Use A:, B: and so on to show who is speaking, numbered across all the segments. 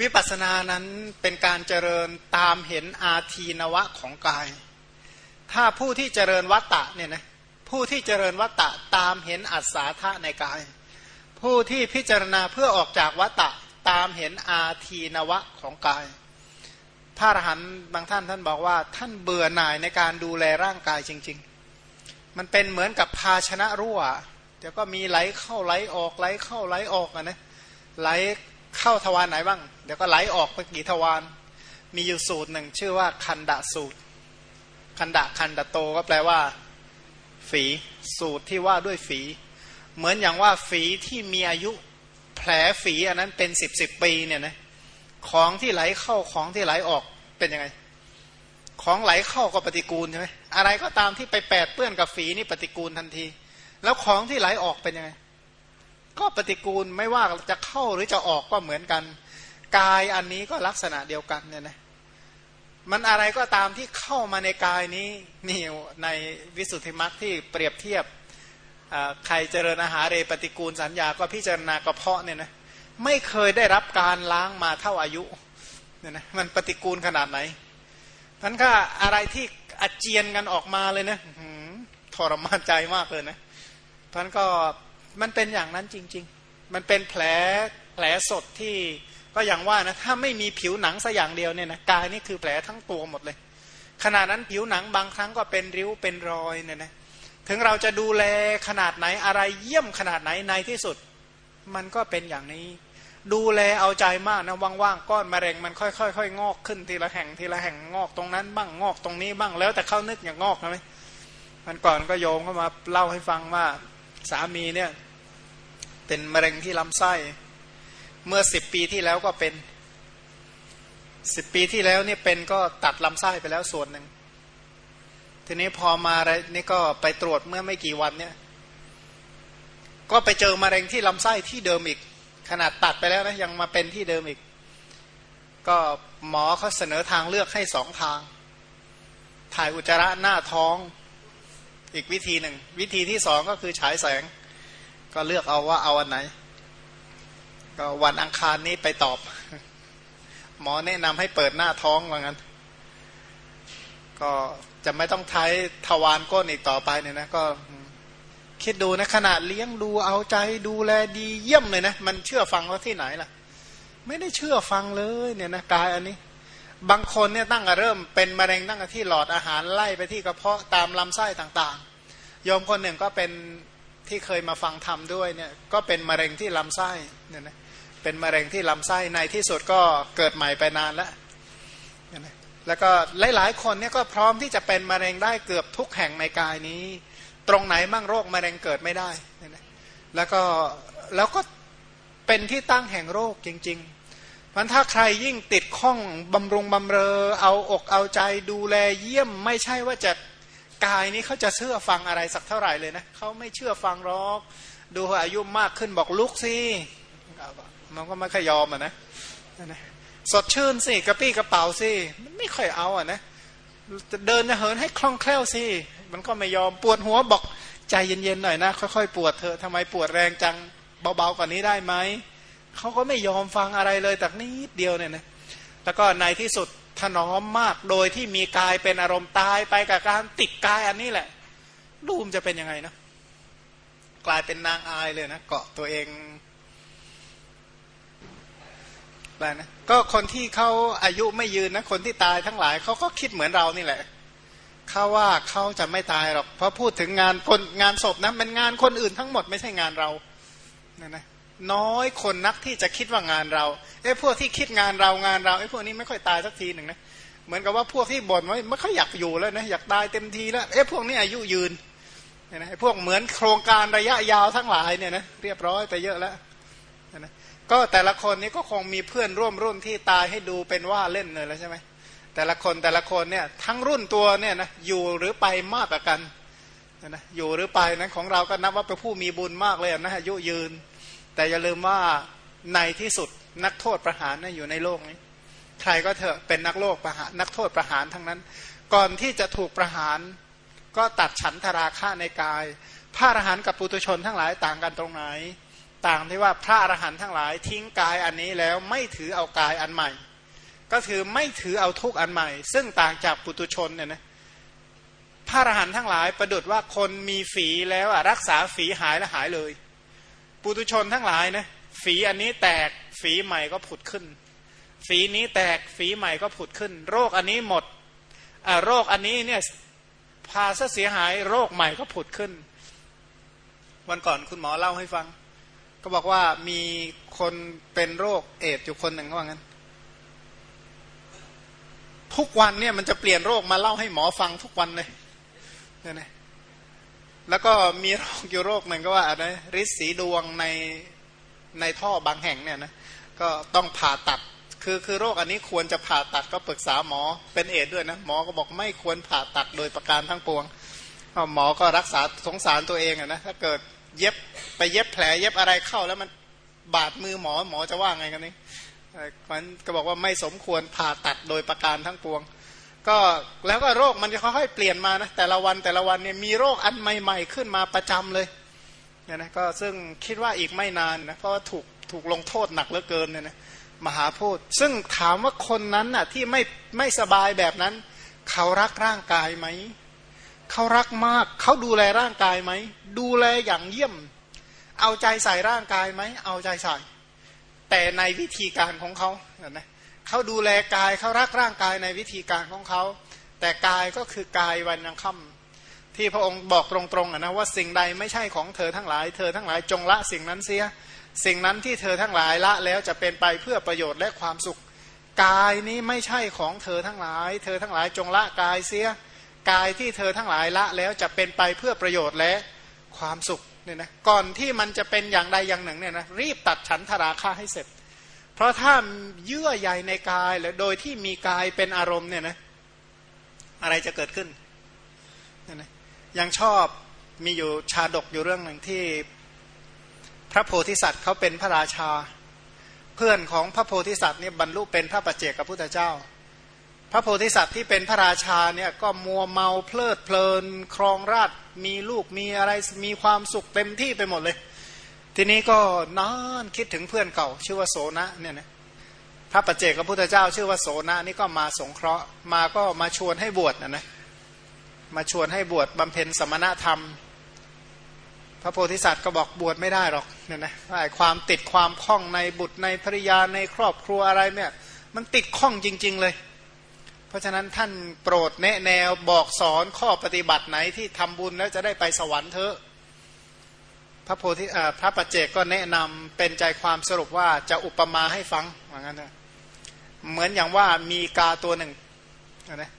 A: วิปัสสนานั้นเป็นการเจริญตามเห็นอาทีนวะของกาย ถ้าผู้ที่เจริญวัตตะเนี่ยนะผู้ที่เจริญวัตตะตามเห็นอัศาธาในกาย ผู้ที่พิจารณาเพื่อออกจากวัตตะตามเห็นอาทีนวะของกาย พระอรหันต์บางท่านท่านบอกว่าท่านเบื่อหน่ายในการดูแลร่างกายจริง ๆ มันเป็นเหมือนกับภาชนะรั่วเดี๋ยวก็มีไหลเข้าไหลออกไหลเข้าไหลออกอะนะไหล เข้าทวารไหนบ้าง เดี๋ยวก็ไหลออกไปกี่ทวารมีอยู่สูตรหนึ่งชื่อว่าคันดะสูตร คันดะคันดะโตก็แปลว่า ฝีสูตรที่ว่าด้วยฝี เหมือนอย่างว่าฝีที่มีอายุแผลฝีอันนั้นเป็นสิบสิบปีเนี่ยนะของที่ไหลเข้าของที่ไหลออกเป็นยังไง ของไหลเข้าก็ปฏิกูลใช่ไหมอะไรก็ตามที่ไปแปดเปื้อนกับฝีนี่ปฏิกูลทันที แล้วของที่ไหลออกเป็นยังไง ก็ปฏิกูลไม่ว่าจะเข้าหรือจะออกก็เหมือนกัน กายอันนี้ก็ลักษณะเดียวกันเนี่ยนะมันอะไรก็ตามที่เข้ามาในกายนี้นี่ในวิสุทธิมรรคที่เปรียบเทียบใครเจริญอาหารเรปฏิกูลสัญญาก็พิจารณากระเพาะเนี่ยนะไม่เคยได้รับการล้างมาเท่าอายุเนี่ยนะมันปฏิกูลขนาดไหนท่านก็อะไรที่อาเจียนกันออกมาเลยนะทรมานใจมากเลยนะท่านก็ มันเป็นอย่างนั้นจริง ๆ มันเป็นแผลแผลสดที่ก็อย่างว่านะถ้าไม่มีผิวหนังสัอย่างเดียวเนี่ยนะกายนี่คือแผลทั้งตัวหมดเลยขนาดนั้นผิวหนังบางครั้งก็เป็นริ้วเป็นรอยเนี่ยนะถึงเราจะดูแลขนาดไหนอะไรเยี่ยมขนาดไหนในที่สุด มันก็เป็นอย่างนี้ ดูแลเอาใจมากนะว่างๆก้อนมะเร็งมันค่อยๆงอกขึ้นทีละแห่งทีละแห่งงอกตรงนั้น บ้างงอกตรงนี้บ้างแล้วแต่เข้านึกอย่างงอกนะไหมมันก่อนก็โยงเข้ามาเล่าให้ฟังว่าสามีเนี่ย เป็นมะเร็งที่ลำไส้ เมื่อสิบปีที่แล้วก็เป็นสิบปีที่แล้วเนี่ยเป็นก็ตัดลำไส้ไปแล้วส่วนหนึ่งทีนี้พอมาอะไรนี่ก็ไปตรวจเมื่อไม่กี่วันเนี่ย ก็ไปเจอมะเร็งที่ลำไส้ที่เดิมอีก ขนาดตัดไปแล้วนะยังมาเป็นที่เดิมอีก ก็หมอเขาเสนอทางเลือกให้สองทาง ถ่ายอุจจาระหน้าท้อง อีกวิธีหนึ่ง วิธีที่สองก็คือฉายแสง ก็เลือกเอาว่าเอาอันไหน ก็วันอังคารนี้ไปตอบ หมอแนะนำให้เปิดหน้าท้องว่างั้น ก็จะไม่ต้องใช้ทวารก้นอีกต่อไปเนี่ยนะ ก็คิดดูนะขนาดเลี้ยงดูเอาใจดูแลดีเยี่ยมเลยนะ มันเชื่อฟังว่าที่ไหนล่ะ ไม่ได้เชื่อฟังเลยเนี่ยนะกายอันนี้ บางคนเนี่ยตั้งแต่เริ่มเป็นมะเร็งตั้งแต่ที่หลอดอาหารไล่ไปที่กระเพาะตามลำไส้ต่างๆยอมคนหนึ่งก็เป็น ที่เคยมาฟังธรรมด้วยเนี่ยก็เป็นมะเร็งที่ลำไส้เนี่ยนะเป็นมะเร็งที่ลำไส้ในที่สุดก็เกิดใหม่ไปนานแล้วนะแล้วก็หลายๆคนเนี่ยก็พร้อมที่จะเป็นมะเร็งได้เกือบทุกแห่งในกายนี้ ตรงไหนมั่งโรคมะเร็งเกิดไม่ได้เนี่ยนะแล้วก็แล้วก็เป็นที่ตั้งแห่งโรคจริงๆมันถ้าใครยิ่งติดข้องบำรุงบำเรอ เอาอกเอาใจดูแลเยี่ยมไม่ใช่ว่าจะ กายนี้เขาจะเชื่อฟังอะไรสักเท่าไหร่เลยนะเขาไม่เชื่อฟังหรอก ดูอายุมากขึ้นบอกลุกสิมันก็ไม่ค่อยยอมอะนะสดชื่นสิกระปี้กระเป๋าสิมันไม่ค่อยเอาอะนะจะเดินเหินให้คล่องแคล่วสิมันก็ไม่ยอมปวดหัวบอกใจเย็นๆหน่อยนะ ค่อยๆ ปวดเธอทำไมปวดแรงจังเบาๆกว่านี้ได้ไหมเขาก็ไม่ยอมฟังอะไรเลยแต่นิดเดียวเนี่ยนะแล้วก็ในที่สุด ถนอมมากโดยที่มีกายเป็นอารมณ์ตายไปกับการติดกายอันนี้แหละ รูมจะเป็นยังไงนะกลายเป็นนางอายเลยนะเกาะตัวเองอะไรนะก็คนที่เขาอายุไม่ยืนนะคนที่ตายทั้งหลายเขาก็คิดเหมือนเรานี่แหละเขาว่าเขาจะไม่ตายหรอกเพราะพูดถึงงานคนงานศพนะมันงานคนอื่นทั้งหมดไม่ใช่งานเราเนี่ยนะ น้อยคนนักที่จะคิดว่างานเราไอ้พวกที่คิดงานเรางานเราไอ้พวกนี้ไม่ค่อยตายสักทีหนึ่งนะเหมือนกับว่าพวกที่บ่นว่าไม่ค่อยอยากอยู่แล้วนะอยากตายเต็มทีแล้วไอ้พวกนี้อายุยืนเนี่ยนะไอ้พวกเหมือนโครงการระยะยาวทั้งหลายเนี่ยนะเรียบร้อยไปเยอะแล้วนะก็แต่ละคนนี้ก็คงมีเพื่อนร่วมรุ่นที่ตายให้ดูเป็นว่าเล่นเลยแล้วใช่ไหมแต่ละคนแต่ละคนเนี่ยทั้งรุ่นตัวเนี่ยนะอยู่หรือไปมากกว่ากันนะอยู่หรือไปนะของเราก็นับว่าเป็นผู้มีบุญมากเลยนะอายุยืน แต่อย่าลืมว่าในที่สุดนักโทษประหารนะอยู่ในโลกนี้ ใครก็เถอะเป็นนักโลกประหารนักโทษประหารทั้งนั้น ก่อนที่จะถูกประหาร ก็ตัดฉันทราค่าในกาย พระอรหันต์กับปุตุชนทั้งหลายต่างกันตรงไหน ต่างที่ว่าพระอรหันต์ทั้งหลายทิ้งกายอันนี้แล้วไม่ถือเอากายอันใหม่ ก็คือไม่ถือเอาทุกอันใหม่ ซึ่งต่างจากปุตุชนเนี่ยนะพระอรหันต์ทั้งหลายประดุดว่าคนมีฝีแล้วรักษาฝีหายแล้วหายเลย ปุตุชนทั้งหลายนะฝีอันนี้แตกฝีใหม่ก็ผุดขึ้น ฝีนี้แตกฝีใหม่ก็ผุดขึ้น โรคอันนี้หมดโรคอันนี้เนี่ยพาซะเสียหายโรคใหม่ก็ผุดขึ้น วันก่อนคุณหมอเล่าให้ฟัง ก็บอกว่ามีคนเป็นโรคเอดอยู่คนหนึ่งว่างั้น ทุกวันเนี่ยมันจะเปลี่ยนโรคมาเล่าให้หมอฟังทุกวันเลยเนี่ยนะ แล้วก็มีโรคอยู่โรคหนึ่งก็ว่าอะไรริดสีดวงในในท่อบางแห่งเนี่ยนะก็ต้องผ่าตัดคือคือโรคอันนี้ควรจะผ่าตัดก็ปรึกษาหมอเป็นเอดด้วยนะหมอก็บอกไม่ควรผ่าตัดโดยประการทั้งปวงหมอก็รักษาสงสารตัวเองนะถ้าเกิดเย็บไปเย็บแผล เย็บอะไรเข้าแล้วมันบาดมือหมอหมอจะว่าไงกันนี่มันก็บอกว่าไม่สมควรผ่าตัดโดยประการทั้งปวง ก็แล้วก็โรคมันจะค่อยๆเปลี่ยนมานะแต่ละวันแต่ละวันเนี่ยมีโรคอันใหม่ ๆ ขึ้นมาประจำเลยเนี่ยนะก็ซึ่งคิดว่าอีกไม่นานนะเพราะว่าถูกถูกลงโทษหนักเหลือเกินเนี่ยนะมหาพูดซึ่งถามว่าคนนั้นน่ะที่ไม่ไม่สบายแบบนั้น เขารักร่างกายไหมเขารักมากเขาดูแลร่างกายไหมดูแลอย่างเยี่ยม เอาใจใส่ร่างกายไหมเอาใจใส่ แต่ในวิธีการของเขาเนะ เขาดูแลกายเขารักร่างกายในวิธีการของเขา แต่กายก็คือกายวันยังค่ำที่พระองค์บอกตรงๆนะว่าสิ่งใดไม่ใช่ของเธอทั้งหลาย เธอทั้งหลายจงละสิ่งนั้นเสีย สิ่งนั้นที่เธอทั้งหลายละแล้วจะเป็นไปเพื่อประโยชน์และความสุข กายนี้ไม่ใช่ของเธอทั้งหลาย เธอทั้งหลายจงละกายเสีย กายที่เธอทั้งหลายละแล้วจะเป็นไปเพื่อประโยชน์และความสุขเนี่ยนะก่อนที่มันจะเป็นอย่างใดอย่างหนึ่งเนี่ยนะรีบตัดฉันทราคาให้เสร็จ เพราะถ้าเยื่อใยในกายและโดยที่มีกายเป็นอารมณ์เนี่ยนะอะไรจะเกิดขึ้นนี่ยนะยังชอบมีอยู่ชาดกอยู่เรื่องหนึ่งที่พระโพธิสัตว์เขาเป็นพระราชา เพื่อนของพระโพธิสัตว์เนี่ยบรรลุเป็นพระปัจเจกพุทธเจ้า พระโพธิสัตว์ที่เป็นพระราชาเนี่ยก็มัวเมาเพลิดเพลิน ครองราชมีลูกมีอะไรมีความสุขเต็มที่ไปหมดเลย ทีนี้ก็นอนคิดถึงเพื่อนเก่า ชื่อว่าโสนะเนี่ยนะพระปัจเจกพระพุทธเจ้า ชื่อว่าโสนะนี่ก็มาสงเคราะห์มาก็มาชวนให้บวชนะนะมาชวนให้บวชบำเพ็ญสมณธรรม พระโพธิสัตว์ก็บอกบวชไม่ได้หรอกเนี่ยนะไอ้ความติดความคล้องในบุตรในภริยาในครอบครัวอะไรเนี่ย มันติดข้องจริง ๆ เลย เพราะฉะนั้นท่านโปรดแนะแนวบอกสอนข้อปฏิบัติไหนที่ทำบุญแล้วจะได้ไปสวรรค์เถอะ พระโพธิพระปัจเจกก็แนะนำเป็นใจความสรุปว่าจะอุปมาให้ฟังเหมือนกันนะเหมือนอย่างว่ามีกาตัวหนึ่งนะ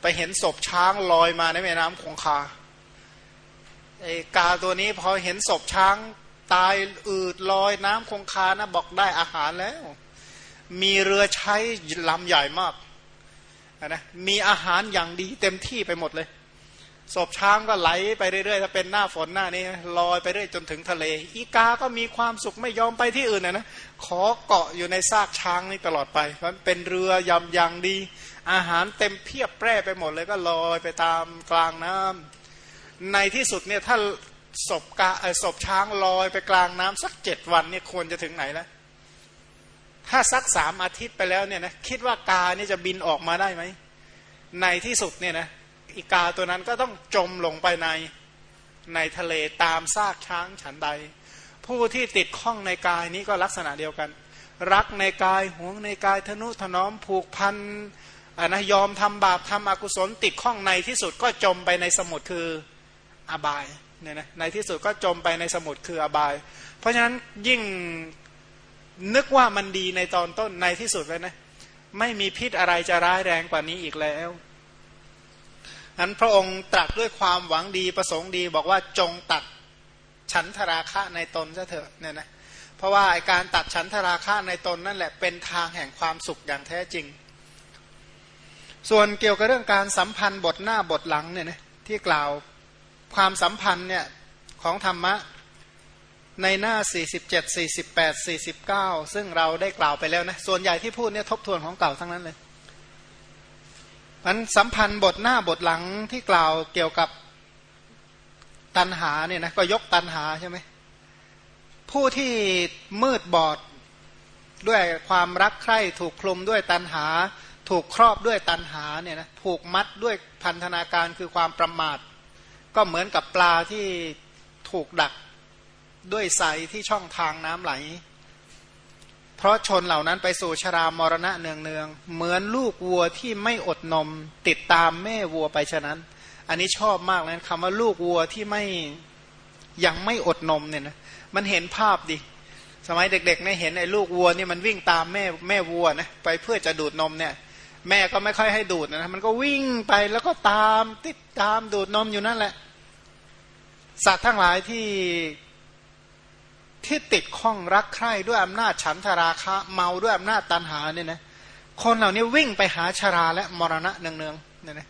A: ไปเห็นศพช้างลอยมาในแม่น้ำคงคาไอ้กาตัวนี้พอเห็นศพช้างตายอืดลอยน้ำคงคานะบอกได้อาหารแล้ว มีเรือใช้ลำใหญ่มากนะมีอาหารอย่างดีเต็มที่ไปหมดเลย ศพช้างก็ไหลไปเรื่อยๆถ้าเป็นหน้าฝนหน้านี้ลอยไปเรื่อยจนถึงทะเล อีกาก็มีความสุขไม่ยอมไปที่อื่นนะนะขอเกาะอยู่ในซากช้างนี่ตลอดไปมันเป็นเรือยำอย่างดี อาหารเต็มเพียบแปร่ไปหมดเลยก็ลอยไปตามกลางน้ำในที่สุดเนี่ยถ้าศพกาศพช้างลอยไปกลางน้ำสักเจ็ดวันเนี่ยควรจะถึงไหนแล้วถ้าสักสามอาทิตย์ไปแล้วเนี่ยนะคิดว่ากานี่จะบินออกมาได้ไหมในที่สุดเนี่ยนะ อีกาตัวนั้นก็ต้องจมลงไปในในทะเลตามซากช้างฉันใด ผู้ที่ติดข้องในกายนี้ก็ลักษณะเดียวกัน รักในกายห่วงในกายทนุถนอมผูกพันอนะยอมทำบาปทำอกุศลติดข้องในที่สุดก็จมไปในสมุทรคืออบายเนี่ยนะในที่สุดก็จมไปในสมุทรคืออบาย เพราะฉะนั้นยิ่งนึกว่ามันดีในตอนต้นในที่สุดเลยนะไม่มีพิษอะไรจะร้ายแรงกว่านี้อีกแล้ว นั้นพระองค์ตรัสด้วยความหวังดีประสงค์ดี บอกว่าจงตัดฉันทราคะในตนซะเถอะเนี่ยนะเพราะว่าการตัดฉันทราคะในตนนั่นแหละเป็นทางแห่งความสุขอย่างแท้จริง ส่วนเกี่ยวกับเรื่องการสัมพันธ์บทหน้าบทหลังเนี่ยนะที่กล่าวความสัมพันธ์เนี่ยของธรรมะในหน้า 47 48 49 ซึ่งเราได้กล่าวไปแล้วนะส่วนใหญ่ที่พูดเนี่ยทบทวนของเก่าทั้งนั้นเลย มันสัมพันธ์บทหน้าบทหลังที่กล่าวเกี่ยวกับตันหาเนี่ยนะก็ยกตันหาใช่ไหมผู้ที่มืดบอดด้วยความรักใคร่ถูกคลุมด้วยตันหา ถูกครอบด้วยตันหาเนี่ยนะผูกมัดด้วยพันธนาการคือความประมาท ก็เหมือนกับปลาที่ถูกดักด้วยใสที่ช่องทางน้ำไหล เพราะชนเหล่านั้นไปสู่ชรามรณะเนืองเนืองเหมือนลูกวัวที่ไม่อดนม ติดตามแม่วัวไปฉะนั้น อันนี้ชอบมากเลยคำว่าลูกวัวที่ไม่ยังไม่อดนมเนี่ยนะมันเห็นภาพดิสมัยเด็กๆเนี่ยเห็นไอ้ลูกวัวนี่มันวิ่งตามแม่แม่วัวนะไปเพื่อจะดูดนมเนี่ย แม่ก็ไม่ค่อยให้ดูดนะมันก็วิ่งไปแล้วก็ตามติดตามดูดนมอยู่นั่นแหละ สัตว์ทั้งหลายที่ ที่ติดข้องรักใคร่ด้วยอำนาจฉันทราคะเมาด้วยอำนาจตันหาเนี่ยนะคนเหล่านี้วิ่งไปหาชราและมรณะเนืองๆเนี่ยนะ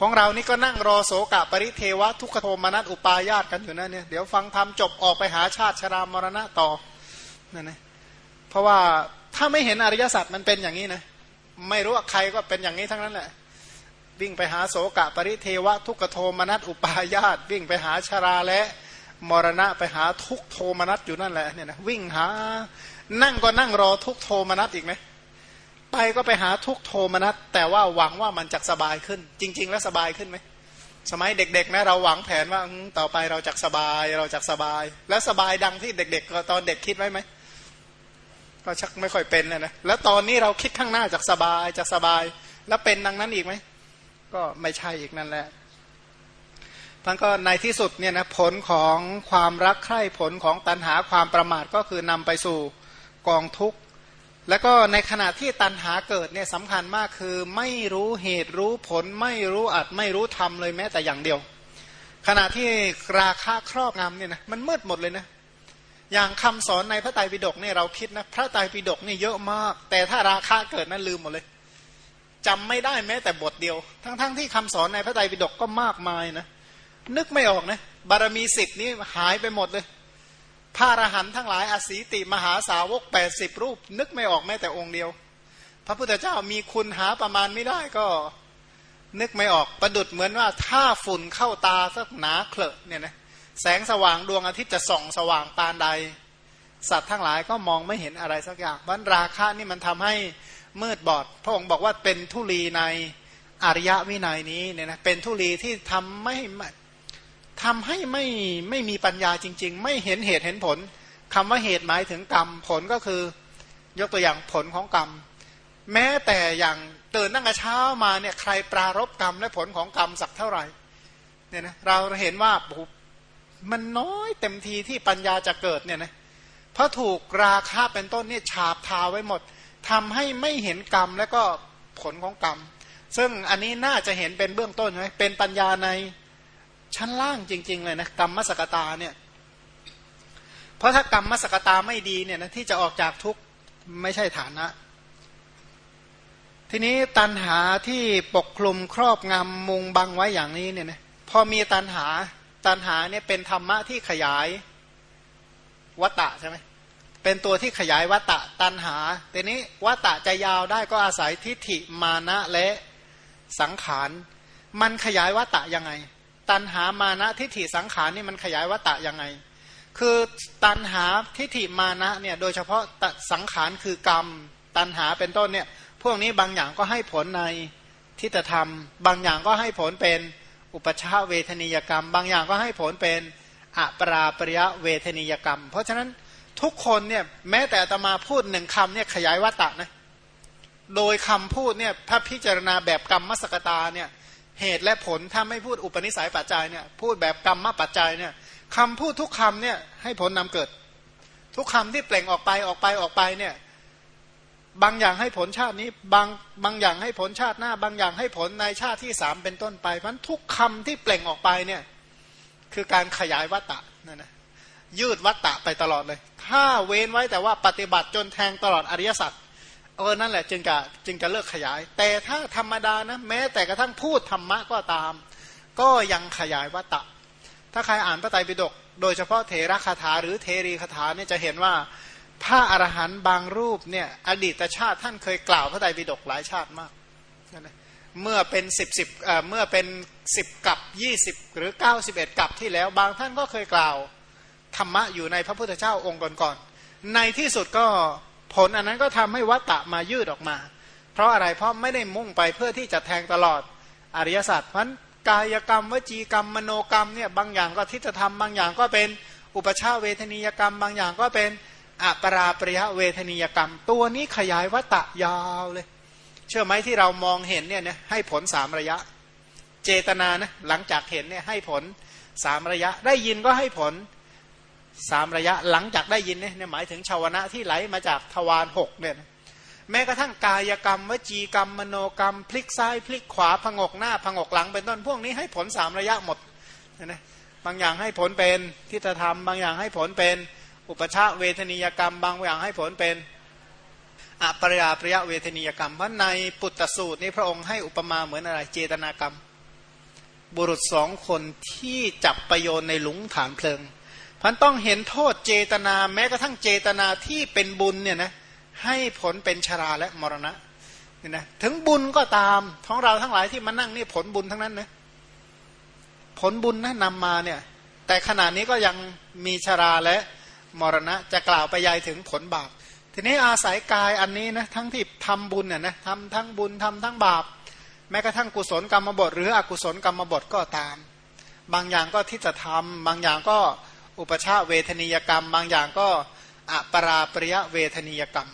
A: ของเรานี่ก็นั่งรอโสกะปริเทวะทุกขโทมนัสอุปายาตกันอยู่นั่นเนี่ยเดี๋ยวฟังธรรมจบออกไปหาชาติชรามรณะต่อนั่นนะเพราะว่าถ้าไม่เห็นอริยสัจมันเป็นอย่างนี้นะไม่รู้ว่าใครก็เป็นอย่างนี้ทั้งนั้นแหละวิ่งไปหาโสกะปริเทวะทุกขโทมนัสอุปายาตวิ่งไปหาชราและ มรณะไปหาทุกโทมนัสอยู่นั่นแหละเนี่ยนะวิ่งหานั่งก็นั่งรอทุกโทมนัสอีกไหมไปก็ไปหาทุกโทมนัสแต่ว่าหวังว่ามันจะสบายขึ้น จริง ๆ แล้วสบายขึ้นไหมสมัยเด็กๆนะเราหวังแผนว่าต่อไปเราจะสบายเราจะสบาย แล้วสบายดังที่เด็กๆตอนเด็กคิดไว้ไหมก็ชักไม่ค่อยเป็นนะนะแล้วตอนนี้เราคิดข้างหน้าจากสบายจะสบาย แล้วเป็นดังนั้นอีกไหมก็ไม่ใช่อีกนั่นแหละ ท่านก็ในที่สุดเนี่ยนะผลของความรักใคร่ผลของตัณหาความประมาทก็คือนำไปสู่กองทุกข์ แล้วก็ในขณะที่ตัณหาเกิดเนี่ยสำคัญมากคือไม่รู้เหตุรู้ผล ไม่รู้อัดไม่รู้ทำเลยแม้แต่อย่างเดียว ขณะที่ราคาครอบงำเนี่ยนะมันมืดหมดเลยนะอย่างคำสอนในพระไตรปิฎกเนี่ยเราคิดนะพระไตรปิฎกนี่เยอะมาก แต่ถ้าราคาเกิดนั้นลืมหมดเลยจำไม่ได้แม้แต่บทเดียว ทั้งๆทที่คำสอนในพระไตรปิฎกก็มากมายนะ นึกไม่ออกนะ บารมีสิบนี้หายไปหมดเลยพระอรหันต์ทั้งหลายอสีติมหาสาวกแปดสิบรูป นึกไม่ออกแม้แต่องค์เดียว พระพุทธเจ้ามีคุณหาประมาณไม่ได้ก็ นึกไม่ออกประดุดเหมือนว่าถ้าฝุ่นเข้าตาสักหนาเคลอะเนี่ยนะแสงสว่างดวงอาทิตย์จะส่องสว่างปานใด สัตว์ทั้งหลายก็มองไม่เห็นอะไรสักอย่างวันราคะนี่มันทำให้มืดบอด พระองค์บอกว่าเป็นทุลีในอริยวินัยนี้เนี่ยนะเป็นทุลีที่ทำไม่ ทำให้ไม่ไม่มีปัญญาจริง ๆ ไม่เห็นเหตุเห็นผลคำว่าเหตุหมายถึงกรรมผลก็คือยกตัวอย่างผลของกรรม แม้แต่อย่างตื่นตั้งแต่เช้ามาเนี่ยใครปรารบกรรมและผลของกรรมสักเท่าไหร่เนี่ยนะเราเห็นว่ามันน้อยเต็มทีที่ปัญญาจะเกิดเนี่ยนะเพราะถูกราคาเป็นต้นเนี่ยฉาบทาไว้หมดทำให้ไม่เห็นกรรมและก็ผลของกรรม ซึ่งอันนี้น่าจะเห็นเป็นเบื้องต้นไหมเป็นปัญญาใน ชั้นล่างจริง ๆ เลยนะกรรมมสกตาเนี่ย เพราะถ้ากรรมมสกตาไม่ดีเนี่ยนะที่จะออกจากทุกข์ไม่ใช่ฐานะ ทีนี้ตันหาที่ปกคลุมครอบงำมุงบังไว้อย่างนี้เนี่ยนะพอมีตันหาตันหาเนี่ยเป็นธรรมะที่ขยายวัตตะใช่ไหมเป็นตัวที่ขยายวัตตะตันหาทีนี้วัตตะจะยาวได้ก็อาศัยทิฏฐิมานะและสังขาร มันขยายวัตตะยังไง ตันหามานะทิฏฐิสังขารนี่มันขยายวัตตะยังไง คือตันหาทิฏฐิมานะเนี่ยโดยเฉพาะสังขารคือกรรม ตันหาเป็นต้นเนี่ยพวกนี้บางอย่างก็ให้ผลในทิฏฐธรรม บางอย่างก็ให้ผลเป็นอุปชาเวทนิยกรรม บางอย่างก็ให้ผลเป็นอปราปริยะเวทนิยกรรม เพราะฉะนั้นทุกคนเนี่ยแม้แต่ตมาพูดหนึ่งคำเนี่ยขยายวัตตะนะโดยคำพูดเนี่ยถ้าพิจารณาแบบกรรมมสกตาเนี่ย เหตุและผลถ้าไม่พูดอุปนิสัยปัจจัยเนี่ยพูดแบบกรรมมาปัจจัยเนี่ยคำพูดทุกคำเนี่ยให้ผลนำเกิด ทุกคำที่เปล่งออกไปออกไปออกไปเนี่ยบางอย่างให้ผลชาตินี้บางบางอย่างให้ผลชาติหน้า บางอย่างให้ผลในชาติที่สามเป็นต้นไปเพราะทุกคำที่เปล่งออกไปเนี่ยคือการขยายวัตตะนั่นนะยืดวัตตะไปตลอดเลย ถ้าเว้นไว้แต่ว่าปฏิบัติจนแทงตลอดอริยสัจ เออนั่นแหละจึงจะจึงจะเลิกขยาย แต่ถ้าธรรมดานะแม้แต่กระทั่งพูดธรรมะก็ตาม ก็ยังขยายวัตตะ ถ้าใครอ่านพระไตรปิฎกโดยเฉพาะเทระคาถาหรือเทรีคาถาเนี่ยจะเห็นว่าพระอรหันต์บางรูปเนี่ยอดีตชาติท่านเคยกล่าวพระไตรปิฎกหลายชาติมากเมื่อเป็นสิบสิบเมื่อเป็นสิบกับยี่สิบหรือเก้าสิบเอ็ดกับที่แล้ว บางท่านก็เคยกล่าวธรรมะอยู่ในพระพุทธเจ้าองค์ก่อนๆในที่สุดก็ ผลอันนั้นก็ทำให้วัตตะมายืดออกมา เพราะอะไรเพราะไม่ได้มุ่งไปเพื่อที่จะแทงตลอดอริยสัจเพราะกายกรรม วจีกรรมมโนกรรมเนี่ยบางอย่างก็ทิฏฐธรรมบางอย่างก็เป็นอุปชาเวทนียกรรม บางอย่างก็เป็นอัปราปริยเวทนียกรรม ตัวนี้ขยายวัตตะยาวเลย เชื่อไหมที่เรามองเห็นเนี่ยนะให้ผลสามระยะ เจตนานะหลังจากเห็นเนี่ยให้ผลสามระยะ ได้ยินก็ให้ผล สามระยะหลังจากได้ยินเนี่ยหมายถึงชาวนะที่ไหลมาจากทวารหกเนี่ยแม้กระทั่งกายกรรม วจีกรรม มโนกรรม พลิกซ้ายพลิกขวาผงกหน้าผงกหลังเป็นต้นพวกนี้ให้ผลสามระยะหมดนะบางอย่างให้ผลเป็นทิฏฐธรรม บางอย่างให้ผลเป็นอุปชาเวทนียกรรม บางอย่างให้ผลเป็นอปริยาปริยเวทนียกรรมเพราะในปุตตสูตรนี้พระองค์ให้อุปมาเหมือนอะไรเจตนากรรม บุรุษสองคนที่จับประโยชน์ในหลุมฐานเพลิง พันต้องเห็นโทษเจตนาแม้กระทั่งเจตนาที่เป็นบุญเนี่ยนะให้ผลเป็นชราและมรณะเนี่ยนะถึงบุญก็ตามท้องเราทั้งหลายที่มานั่งนี่ผลบุญทั้งนั้นนะผลบุญนะนำมาเนี่ย แต่ขณะนี้ก็ยังมีชราและมรณะ จะกล่าวไปยายถึงผลบาป ทีนี้อาศัยกายอันนี้นะทั้งที่ทำบุญเนี่ยนะทำทั้งบุญทำทั้งบาป แม้กระทั่งกุศลกรรมบทหรืออกุศลกรรมบทก็ตาม บางอย่างก็ที่จะทำบางอย่างก็ อุปชาเวทนียกรรม บางอย่างก็อปราปริยเวทนียกรรม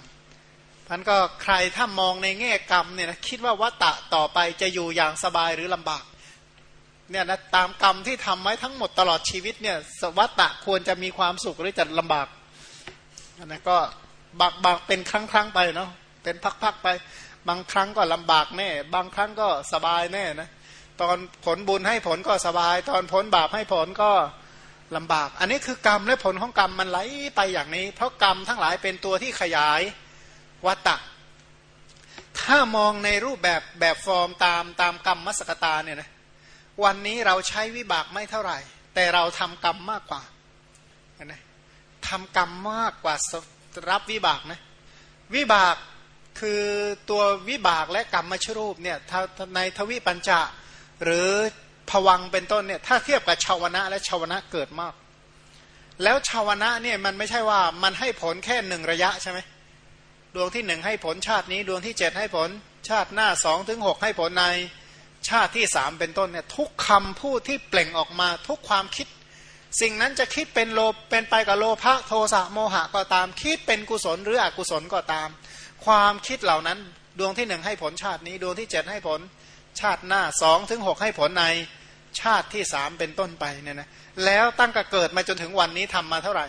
A: พันก็ใครถ้ามองในแง่กรรมเนี่ยนะคิดว่าวัตตะต่อไปจะอยู่อย่างสบายหรือลำบากเนี่ยนะตามกรรมที่ทำไว้ทั้งหมดตลอดชีวิตเนี่ยสวัตตะควรจะมีความสุขหรือจะลำบากอันะก็บากบากเป็นครั้งครั้งไปเนาะเป็นพักๆไป บางครั้งก็ลำบากแน่ บางครั้งก็สบายแน่นะตอนผลบุญให้ผลก็สบาย ตอนผลบาปให้ผลก็ ลำบาก อันนี้คือกรรมและผลของกรรมมันไหลไปอย่างนี้ เพราะกรรมทั้งหลายเป็นตัวที่ขยายวัตตะ ถ้ามองในรูปแบบแบบฟอร์มตามตามกรรมมสกตาเนี่ยนะวันนี้เราใช้วิบากไม่เท่าไหร่ แต่เราทำกรรมมากกว่านะทำกรรมมากกว่ารับวิบากนะวิบากคือตัววิบากและกรรมมชรูปเนี่ยในทวิปัญจะหรือ ผวังเป็นต้นเนี่ยถ้าเทียบกับชาวนะและชาวนะเกิดมาก แล้วชาวนะเนี่ยมันไม่ใช่ว่ามันให้ผลแค่หนึ่งระยะใช่ไหมดวงที่หนึ่งให้ผลชาตินี้ดวงที่เจ็ดให้ผล ชาติหน้าสองถึงหกให้ผลในชาติที่สามเป็นต้นเนี่ยทุกคำพูดที่เปล่งออกมาทุกความคิด สิ่งนั้นจะคิดเป็นโลเป็นไปกับโลภะโทสะโมหะก็ตาม คิดเป็นกุศลหรืออกุศลก็ตาม ความคิดเหล่านั้นดวงที่หนึ่งให้ผลชาตินี้ ดวงที่เจ็ดให้ผลชาติหน้าสองถึงหกให้ผลใน ชาติที่สามเป็นต้นไปเนี่ยนะแล้วตั้งแต่เกิดมาจนถึงวันนี้ทำมาเท่าไหร่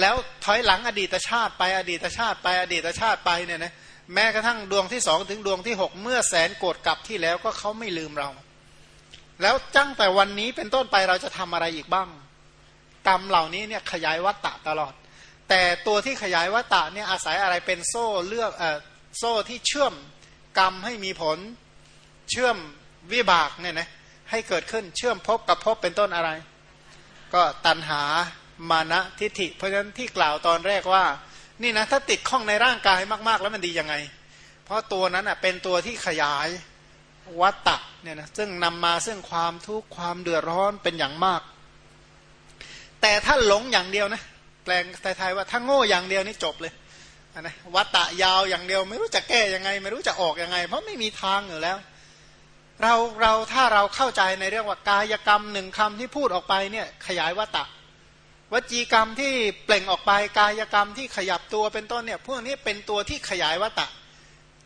A: แล้วถอยหลังอดีตชาติไปอดีตชาติไปอดีตชาติไปเนี่ยนะแม้กระทั่งดวงที่สองถึงดวงที่หกเมื่อแสนโกรธกลับที่แล้วก็เขาไม่ลืมเรา แล้วจังแต่วันนี้เป็นต้นไปเราจะทำอะไรอีกบ้างกรรมเหล่านี้เนี่ยขยายวัตตะตลอด แต่ตัวที่ขยายวัตตะเนี่ยอาศัยอะไรเป็นโซ่เลือกเอ่อโซ่ที่เชื่อมกรรมให้มีผลเชื่อมวิบากเนี่ยนะ ให้เกิดขึ้น เชื่อมพบกับพบเป็นต้นอะไร ก็ตันหามานะทิฏฐิ เพราะฉะนั้นที่กล่าวตอนแรกว่า นี่นะถ้าติดข้องในร่างกายมาก ๆ แล้วมันดียังไง เพราะตัวนั้นอะเป็นตัวที่ขยายวัตตะเนี่ยนะซึ่งนำมาซึ่งความทุกข์ความเดือดร้อนเป็นอย่างมาก แต่ถ้าหลงอย่างเดียวนะแปลงไทยๆว่าถ้าโง่อย่างเดียวนี่จบเลยนะวัตตะยาวอย่างเดียว ไม่รู้จะแก้ยังไง ไม่รู้จะออกยังไง เพราะไม่มีทางอยู่แล้ว เราเราถ้าเราเข้าใจในเรื่องว่ากายกรรมหนึ่งคำที่พูดออกไปเนี่ยขยายวัตตะวจีกรรมที่เปล่งออกไปกายกรรมที่ขยับตัวเป็นต้นเนี่ยพวกนี้เป็นตัวที่ขยายวัตตะ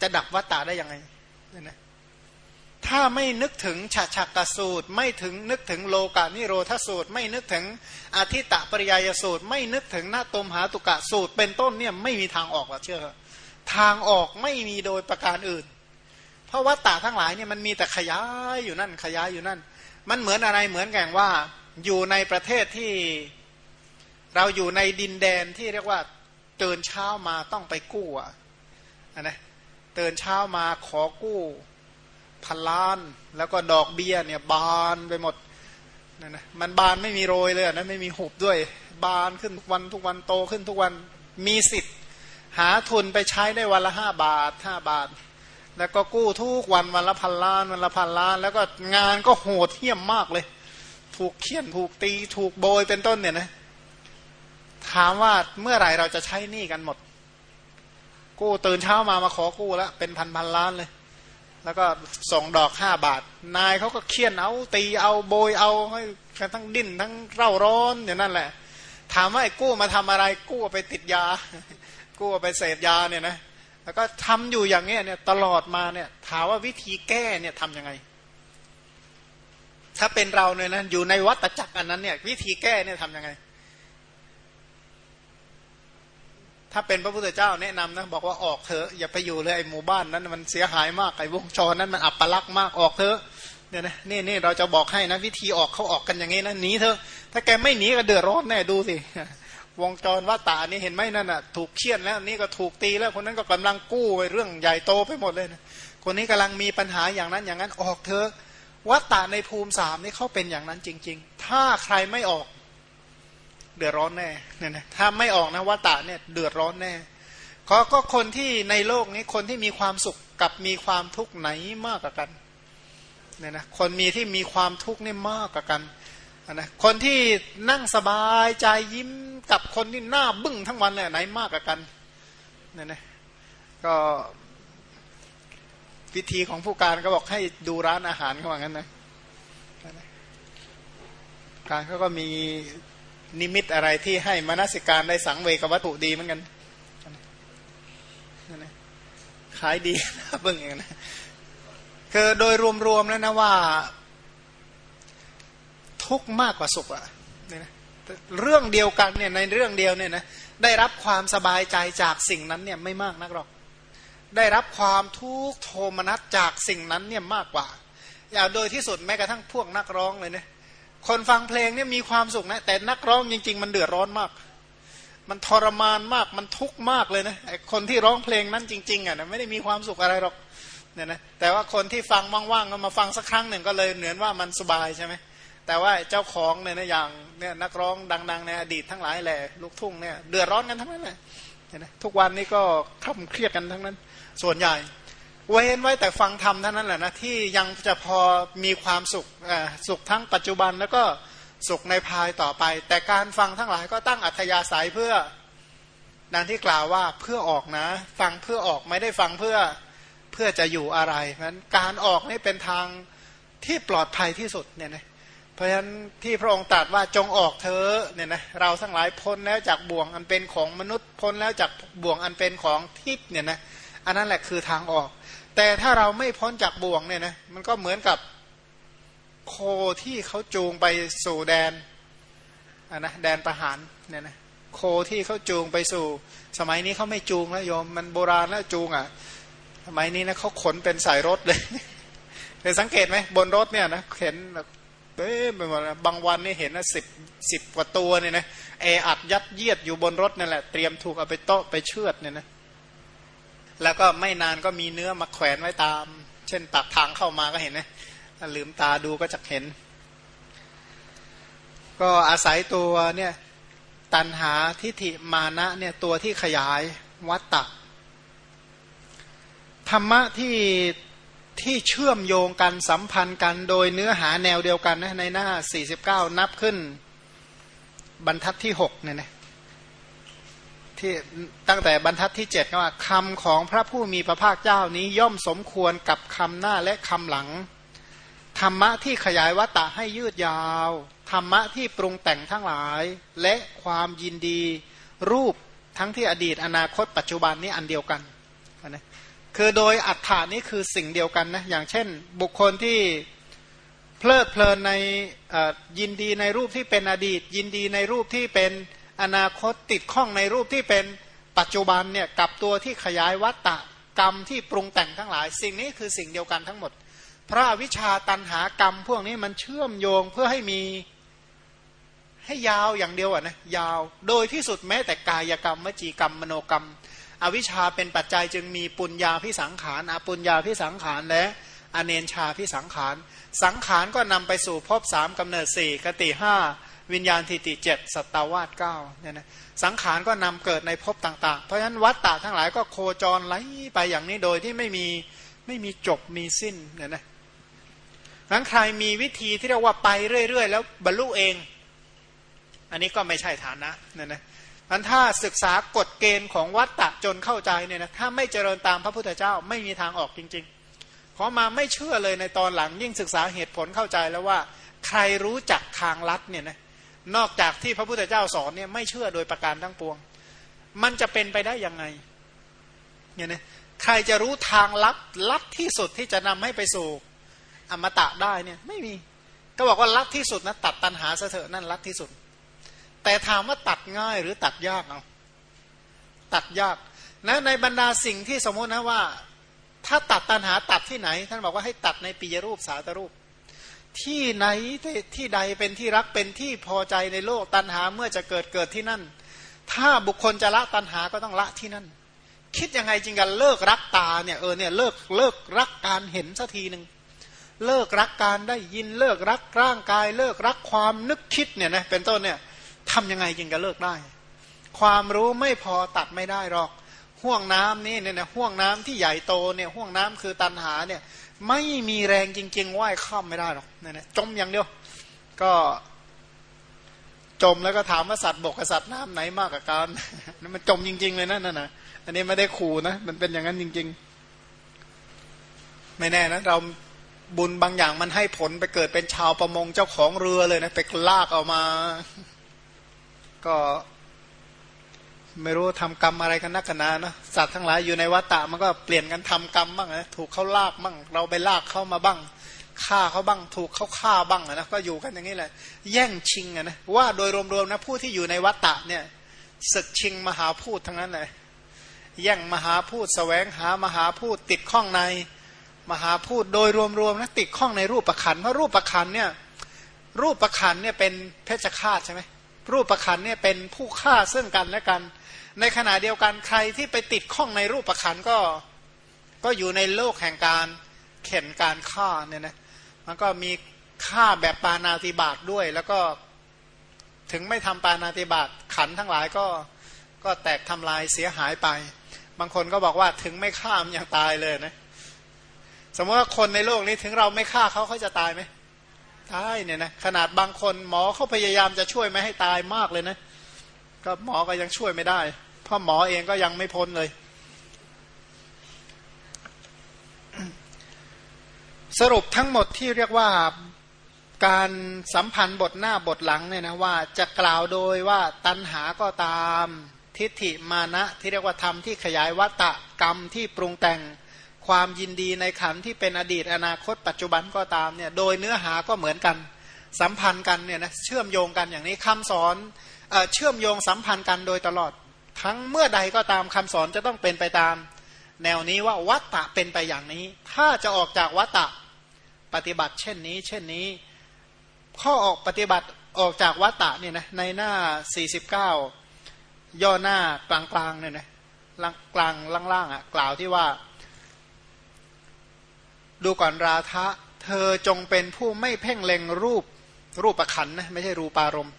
A: จะดับวัตตะได้ยังไงนะถ้าไม่นึกถึงฉะฉักกสูตร ไม่ถึงนึกถึงโลกานิโรธสูตร ไม่นึกถึงอาทิตะปริยายสูตร ไม่นึกถึงหน้าตมหาตุกะสูตร เป็นต้นเนี่ยไม่มีทางออกหรอกเชื่อทางออกไม่มีโดยประการอื่น ราะวัตตะทั้งหลายเนี่ยมันมีแต่ขยายอยู่นั่นขยายอยู่นั่น มันเหมือนอะไรเหมือนแกงว่าอยู่ในประเทศที่เราอยู่ในดินแดนที่เรียกว่าเตือนเช้ามาต้องไปกู้อะนะเตือนเช้ามาขอกู้พันล้าน แล้วก็ดอกเบี้ยเนี่ยบานไปหมดนะนะมันบานไม่มีโรยเลยนะไม่มีหุบด้วย บานขึ้นทุกวันทุกวันโตขึ้นทุกวันมีสิทธิ์ หาทุนไปใช้ได้วันละห้าบาทห้าบาท แล้วก็กู้ทุกวันวันละพันล้านวันละพันล้าน แล้วก็งานก็โหดเหี้ยมมากเลย ถูกเคี่ยนถูกตีถูกโบยเป็นต้นเนี่ยนะถามว่าเมื่อไหร่เราจะใช้หนี้กันหมด กู้ตื่นเช้ามามาขอกู้แล้วเป็นพันพันล้านเลย แล้วก็ส่งดอกห้าบาท นายเขาก็เคี่ยนเอาตีเอาโบยเอาให้ทั้งดิ้นทั้งเร่าร้อนอย่างนั้นแหละ ถามว่าไอ้กู้มาทำอะไรกู้ไปติดยา กู้ไปเสพยาเนี่ยนะ แล้วก็ทำอยู่อย่างเงี้ยเนี่ยตลอดมาเนี่ยถามว่าวิธีแก้เนี่ยทำยังไง ถ้าเป็นเราเนี่ยนะอยู่ในวัฏจักรอันนั้นเนี่ยวิธีแก้เนี่ยทำยังไง ถ้าเป็นพระพุทธเจ้าแนะนำนะบอกว่าออกเถอะอย่าไปอยู่เลยไอ้หมู่บ้านนั้น มันเสียหายมากไอ้วงจรนั้นมันอับปลักษณ์มากออกเถอะเนี่ยนะนี่นี่เราจะบอกให้นะ วิธีออกเขาออกกันอย่างนี้นะหนีเถอะถ้าแกไม่หนีก็เดือดร้อนแน่ดูสิ วงจรว่าตานี่เห็นไหมนั่นอะถูกเคี่ยนแล้วนี่ก็ถูกตีแล้วคนนั้นก็กำลังกู้ไปเรื่องใหญ่โตไปหมดเลยนะคนนี้กำลังมีปัญหาอย่างนั้นอย่างนั้นออกเถอะวัตตาในภูมิสามนี่เขาเป็นอย่างนั้นจริง ๆ ถ้าใครไม่ออกเดือดร้อนแน่เนี่ยนะถ้าไม่ออกนะวัตตาเนี่ยเดือดร้อนแน่ก็ก็คนที่ในโลกนี้คนที่มีความสุขกับมีความทุกข์ไหนมากกว่ากันเนี่ยนะคนมีที่มีความทุกข์นี่มากกว่ากัน นะคนที่นั่งสบายใจยิ้มกับคนที่หน้าบึ้งทั้งวันเลยไหนมากกว่ากันเนี่ยนะก็วิธีของผู้การก็บอกให้ดูร้านอาหารเขาว่างั้นนะการเขาก็มีนิมิตอะไรที่ให้มนสิการได้สังเวกวัตถุดีเหมือนกันขายดีเบิ่งเองนะคือโดยรวมๆแล้วนะว่า ทุกข์มากกว่าสุขอะเนี่ยนะเรื่องเดียวกันเนี่ยในเรื่องเดียวเนี่ยนะได้รับความสบายใจจากสิ่งนั้นเนี่ยไม่มากนักหรอก ได้รับความทุกข์โทมนัสจากสิ่งนั้นเนี่ยมากกว่า อย่างโดยที่สุดแม้กระทั่งพวกนักร้องเลยเนี่ยคนฟังเพลงเนี่ยมีความสุขนะแต่นักร้องจริง ๆ มันเดือดร้อนมาก มันทรมานมากมันทุกข์มากเลยนะคนที่ร้องเพลงนั้นจริงๆอะนะไม่ได้มีความสุขอะไรหรอกเนี่ยนะแต่ว่าคนที่ฟังว่างๆก็มาฟังสักครั้งหนึ่งก็เลยเหมือนว่ามันสบายใช่ไหม แต่ว่าเจ้าของเนี่ยนะอย่างเนี่ยนักร้องดังๆในอดีตทั้งหลายแหละลูกทุ่งเนี่ยเดือดร้อนกันทั้งนั้นเลยทุกวันนี้ก็คล่ำเครียดกันทั้งนั้น ส่วนใหญ่เว้นไว้แต่ฟังธรรมเท่านั้นแหละนะที่ยังจะพอมีความสุขสุขทั้งปัจจุบันแล้วก็สุขในภายต่อไป แต่การฟังทั้งหลายก็ตั้งอัธยาศัยเพื่อดังที่กล่าวว่าเพื่อออกนะ ฟังเพื่อออกไม่ได้ฟังเพื่อเพื่อจะอยู่อะไรเพราะนั้นการออกนี่เป็นทางที่ปลอดภัยที่สุดเนี่ยนะ เพราะฉะนั้นที่พระองค์ตรัสว่าจงออกเธอเนี่ยนะเราทั้งหลายพ้นแล้วจากบ่วงอันเป็นของมนุษย์พ้นแล้วจากบ่วงอันเป็นของทิพย์เนี่ยนะอันนั้นแหละคือทางออก แต่ถ้าเราไม่พ้นจากบ่วงเนี่ยนะมันก็เหมือนกับโคที่เขาจูงไปสู่แดนอันนะแดนประหารเนี่ยนะโคที่เขาจูงไปสู่ สมัยนี้เขาไม่จูงแล้วโยมมันโบราณแล้วจูงอะ สมัยนี้นะเขาขนเป็นสายรถเลยเคยสังเกตไหมบนรถเนี่ยนะเห็น เต้ไปหมดบางวันนี่เห็นนะสิบสิบกว่าตัวเนี่ยนะแออัดยัดเยียดอยู่บนรถนั่นแหละเตรียมถูกเอาไปโต๊ะไปเชือดเนี่ยนะแล้วก็ไม่นานก็มีเนื้อมาแขวนไว้ตาม เช่นปากทางเข้ามาก็เห็นนะลืมตาดูก็จะเห็น ก็อาศัยตัวเนี่ยตันหาทิฏฐิมานะเนี่ยตัวที่ขยายวัตตะธรรมะที่ ที่เชื่อมโยงกันสัมพันธ์กันโดยเนื้อหาแนวเดียวกันนะในหน้า 49 นับขึ้น บรรทัดที่6เนี่ยนะที่ตั้งแต่บรรทัดที่ 7 ก็ว่าคำของพระผู้มีพระภาคเจ้านี้ย่อมสมควรกับคำหน้าและคำหลัง ธรรมะที่ขยายวัตตะให้ยืดยาว ธรรมะที่ปรุงแต่งทั้งหลาย และความยินดี รูปทั้งที่อดีตอนาคตปัจจุบันนี้อันเดียวกัน คือโดยอัฏฐานี้คือสิ่งเดียวกันนะอย่างเช่น บุคคลที่เพลิดเพลินในยินดีในรูปที่เป็นอดีต ยินดีในรูปที่เป็นอนาคตติดข้องในรูปที่เป็นปัจจุบันเนี่ยกับตัวที่ขยายวัตตะกรรมที่ปรุงแต่งทั้งหลาย สิ่งนี้คือสิ่งเดียวกันทั้งหมด พระวิชาตันหากรรมพวกนี้มันเชื่อมโยงเพื่อให้มีให้ยาวอย่างเดียวอะนะยาว โดยที่สุดแม้แต่กายกรรมวจีกรรม มโนกรรม อวิชชาเป็นปัจจัยจึงมีปุญญาพิสังขารอปุญญาพิสังขารและอเนนชาพิสังขาร สังขารก็นำไปสู่ภพสามกำเนิดสี่กติห้าวิญญาณทิติเจ็ดสตาวาสเก้าเนี่ยนะสังขารก็นำเกิดในภพต่างๆ เพราะฉะนั้นวัตตะทั้งหลายก็โคจรไหลไปอย่างนี้โดยที่ไม่มีไม่มีจบมีสิ้นเนี่ยนะนั้นใครมีวิธีที่เรียกว่าไปเรื่อยๆ แล้วบรรลุเอง อันนี้ก็ไม่ใช่ฐานะเนี่ยนะ อันถ้าศึกษากฎเกณฑ์ของวัตตะจนเข้าใจเนี่ยนะถ้าไม่เจริญตามพระพุทธเจ้าไม่มีทางออกจริงๆขอมาไม่เชื่อเลยในตอนหลังยิ่งศึกษาเหตุผลเข้าใจแล้วว่า ใครรู้จักทางลัดเนี่ยนะนอกจากที่พระพุทธเจ้าสอนเนี่ยไม่เชื่อโดยประการทั้งปวง มันจะเป็นไปได้ยังไงเนี่ยนะใครจะรู้ทางลัดลัดที่สุดที่จะนำให้ไปสู่อมตะได้เนี่ยไม่มีก็บอกว่าลัดที่สุดนะตัดตันหาเสถอะนั่นลัดที่สุด แต่ถามว่าตัดง่ายหรือตัดยากเอาตัดยากนะในบรรดาสิ่งที่สมมตินะว่า ถ้าตัดตันหาตัดที่ไหน ท่านบอกว่าให้ตัดในปียรูปสาตรูป ที่ไหนที่ใดเป็นที่รักเป็นที่พอใจในโลกตันหาเมื่อจะเกิดเกิดที่นั่น ถ้าบุคคลจะละตันหาก็ต้องละที่นั่น คิดยังไงจริงกันเลิกรักตาเนี่ยเออเนี่ยเลิกเลิกรักการเห็นสักทีหนึ่งเลิกรักการได้ยินเลิกรักร่างกาย เลิกรักความนึกคิดเนี่ยนะเป็นต้นเนี่ย ทำยังไงจึงจะเลิกได้ ความรู้ไม่พอตัดไม่ได้หรอก ห่วงน้ำนี่เนี่ยนะห่วงน้ำที่ใหญ่โตเนี่ยห่วงน้ำคือตันหาเนี่ยไม่มีแรงจริงๆว่ายข้ามไม่ได้หรอกเนี่ยนะจมอย่างเดียว ก็จมแล้วก็ถามว่าสัตว์บกกับสัตว์น้ำไหนมากกว่ากันนั่นมันจมจริง ๆ เลยนะนั่นนะอันนี้ไม่ได้ขู่นะ มันเป็นอย่างนั้นจริง ๆ ไม่แน่นะเราบุญบางอย่างมันให้ผลไปเกิดเป็นชาวประมงเจ้าของเรือเลยนะไปลากเอามา ก็ไม่รู้ทำกรรมอะไรกันนักกันนานะสัตว์ทั้งหลายอยู่ในวัฏฏะมันก็เปลี่ยนกันทำกรรมบ้างนะถูกเขาลากบ้างเราไปลากเข้ามาบ้างฆ่าเขาบ้างถูกเขาฆ่าบ้างนะก็อยู่กันอย่างนี้แหละ แย่งชิงนะว่าโดยรวมๆนะผู้ที่อยู่ในวัฏฏะเนี่ยศึกชิงมหาพูดทั้งนั้นเลยแย่งมหาพูดแสวงหามหาพูดติดข้องในมหาพูดโดยรวมๆนะติดข้องในรูปประคันเพราะรูปประคันเนี่ยรูปประคันเนี่ยเป็นเพชฌฆาตใช่ไหม รูปประคันเนี่ยเป็นผู้ฆ่าซึ่งกันและกัน ในขณะเดียวกันใครที่ไปติดข้องในรูปประคันก็ก็อยู่ในโลกแห่งการเข็นการฆ่าเนี่ยนะมันก็มีฆ่าแบบปานาติบาตด้วย แล้วก็ถึงไม่ทำปานาติบาตขันทั้งหลายก็ก็แตกทำลายเสียหายไป บางคนก็บอกว่าถึงไม่ฆ่ามันยังตายเลยนะสมมติว่าคนในโลกนี้ถึงเราไม่ฆ่าเขาเขาจะตายไหม ตายเนี่ยนะขนาดบางคนหมอเขาพยายามจะช่วยไม่ให้ตายมากเลยนะ ก็หมอก็ยังช่วยไม่ได้ เพราะหมอเองก็ยังไม่พ้นเลย สรุปทั้งหมดที่เรียกว่าการสัมพันธ์บทหน้าบทหลังเนี่ยนะว่าจะกล่าวโดยว่าตัณหาก็ตาม ทิฏฐิมานะที่เรียกว่าธรรมที่ขยายวัตตะกรรมที่ปรุงแต่ง ความยินดีในขันที่เป็นอดีตอนาคต ปัจจุบันก็ตามเนี่ยโดยเนื้อหาก็เหมือนกัน สัมพันธ์กันเนี่ยนะเชื่อมโยงกันอย่างนี้คำสอนเอเชื่อมโยงสัมพันธ์กันโดยตลอด ทั้งเมื่อใดก็ตามคำสอนจะต้องเป็นไปตาม แนวนี้ว่าวัตตะเป็นไปอย่างนี้ ถ้าจะออกจากวัตตะปฏิบัติ เช่นนี้ เช่นนี้ข้อออกปฏิบัติออกจากวัตตะเนี่ยนะในหน้า 49 ย่อหน้ากลางๆเนี่ยนะกลางล่างๆอะกล่าวที่ว่า ดูก่อนราทะเธอจงเป็นผู้ไม่เพ่งเล็งรูปรูปประขันนะไม่ใช่รูปารมณ์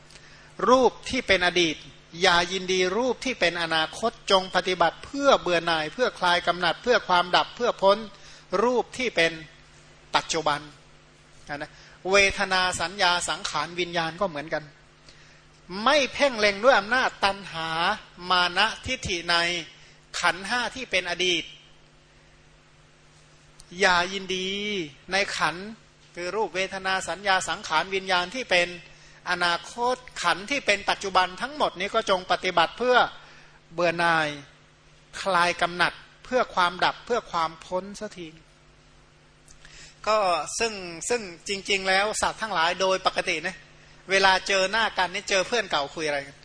A: รูปที่เป็นอดีต อย่ายินดีรูปที่เป็นอนาคตจงปฏิบัติเพื่อเบื่อหน่าย เพื่อคลายกำหนัด เพื่อความดับเพื่อพ้นรูปที่เป็นปัจจุบันนะเวทนาสัญญาสังขารวิญญาณก็เหมือนกัน ไม่เพ่งเล็งด้วยอำนาจตันหามานะทิฏฐิในขันห้าที่เป็นอดีต อย่ายินดีในขันคือรูปเวทนาสัญญาสังขารวิญญาณที่เป็นอนาคตขันที่เป็นปัจจุบันทั้งหมดนี้ก็จงปฏิบัติเพื่อเบื่อนายคลายกำหนัดเพื่อความดับเพื่อความพ้นสักทีก็ซึ่งซึ่งจริง ๆ แล้วสัตว์ทั้งหลายโดยปกตินะเวลาเจอหน้ากันนี่เจอเพื่อนเก่าคุยอะไรกัน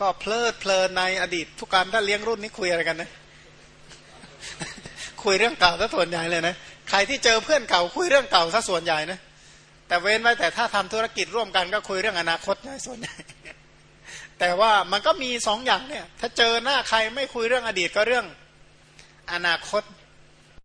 A: ก็เพลิดเพลินในอดีตทุกการถ้าเลี้ยงรุ่นนี้คุยอะไรกันนะ คุยเรื่องเก่าซะส่วนใหญ่เลยนะใครที่เจอเพื่อนเก่าคุยเรื่องเก่าซะส่วนใหญ่นะแต่เว้นไว้แต่ถ้าทำธุรกิจร่วมกันก็คุยเรื่องอนาคตใหญ่ส่วนใหญ่แต่ว่ามันก็มีสองอย่างเนี่ย ถ้าเจอหน้าใครไม่คุยเรื่องอดีตก็เรื่องอนาคต